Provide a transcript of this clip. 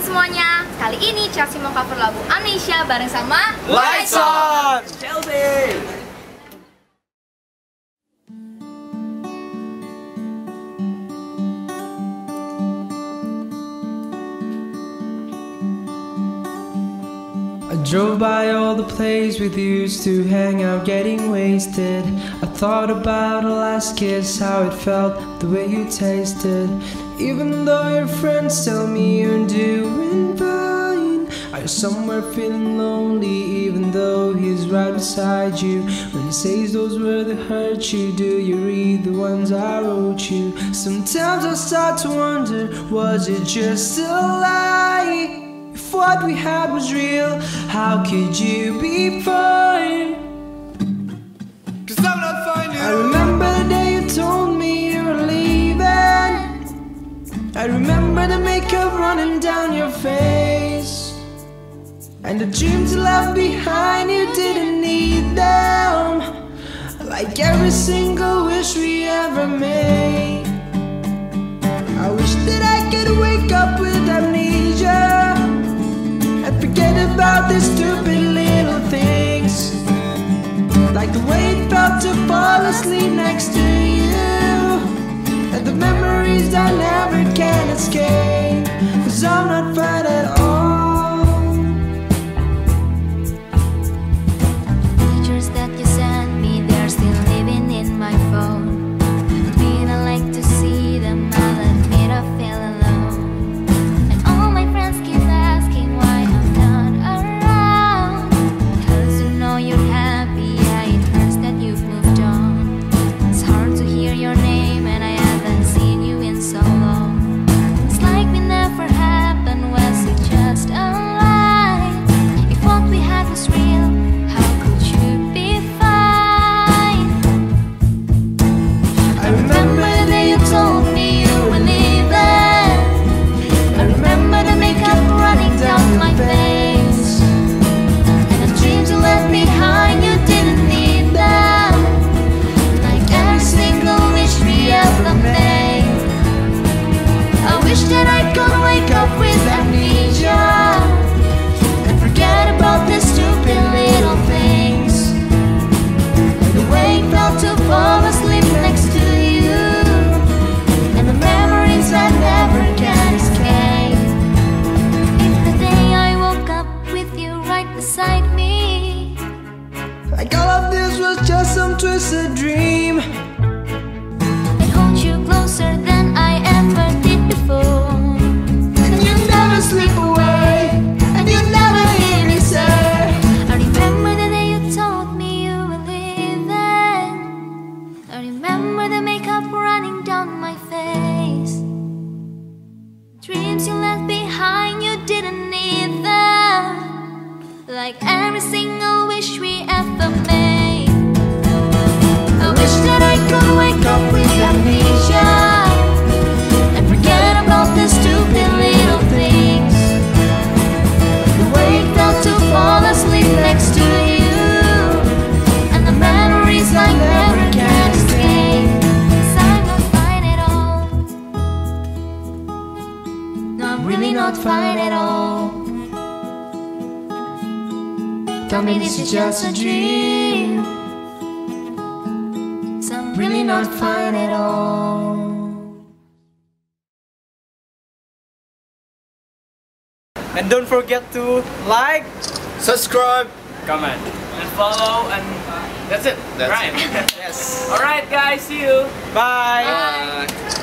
semuanya, kali ini Chelsea mau cover lagu Amnesia bareng sama Lights on! Chelsea! I drove by all the places we used to hang out getting wasted. I thought about our last kiss, how it felt, the way you tasted. Even though your friends tell me you're doing fine, are you somewhere feeling lonely, even though he's right beside you? When he says those words that hurt you, do you read the ones I wrote you? Sometimes I start to wonder, was it just a lie? What we had was real, how could you be fine? Cause I'm not finding I remember the day you told me you were leaving. I remember the makeup running down your face. And the dreams you left behind, you didn't need them. Like every single wish we ever made. Escape. Cause I'm not fine some twisted dream. I'd hold you closer than I ever did before And you never slip away. And you never hear me say. I remember the day you told me you were leaving I remember the makeup running down my face Dreams you left behind, you didn't need them Like every single wish we ever not fine at all Tell me this is just a dream So I'm really not fine at all And don't forget to like, Subscribe! comment, and follow, and uh, that's it. That's right. it. yes. Alright, guys, see you. Bye. Bye.